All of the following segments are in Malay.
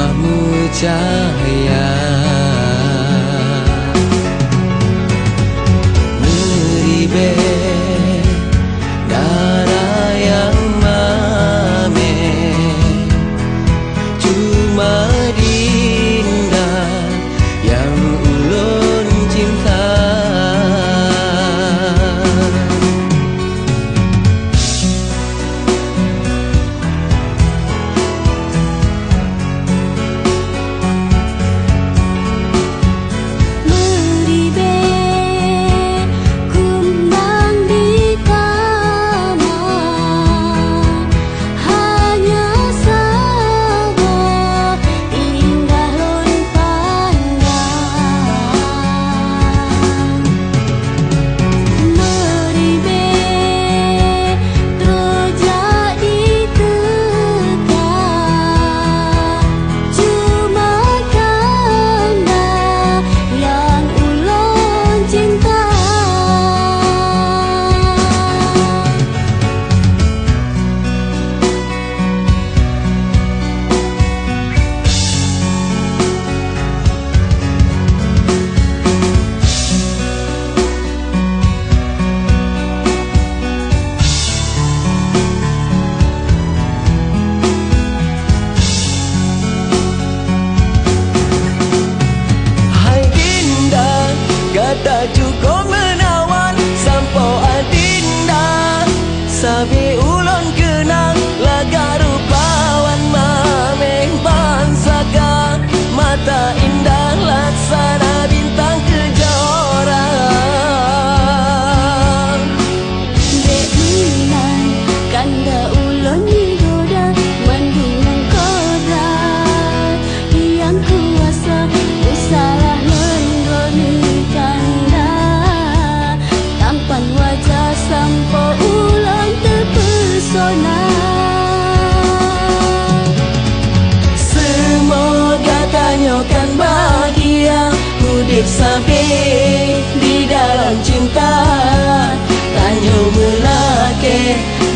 rumahmu cahaya.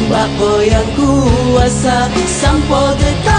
Bak o yang kuasa Sampo tetap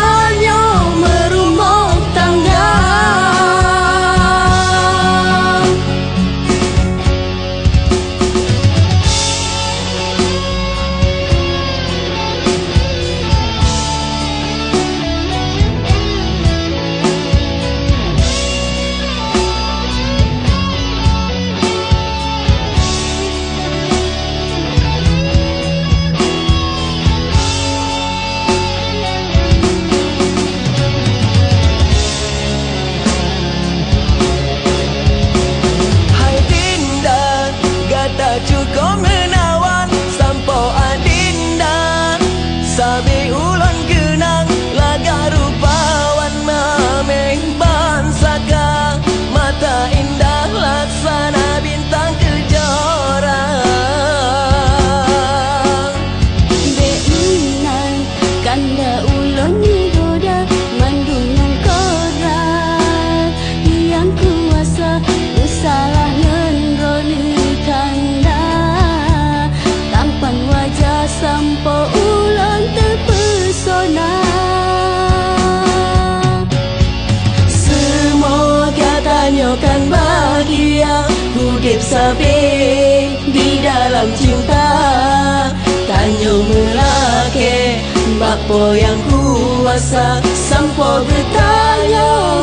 Hudip sabi di dalam cinta. Tanya melake Bapa yang kuasa Sampai bertanya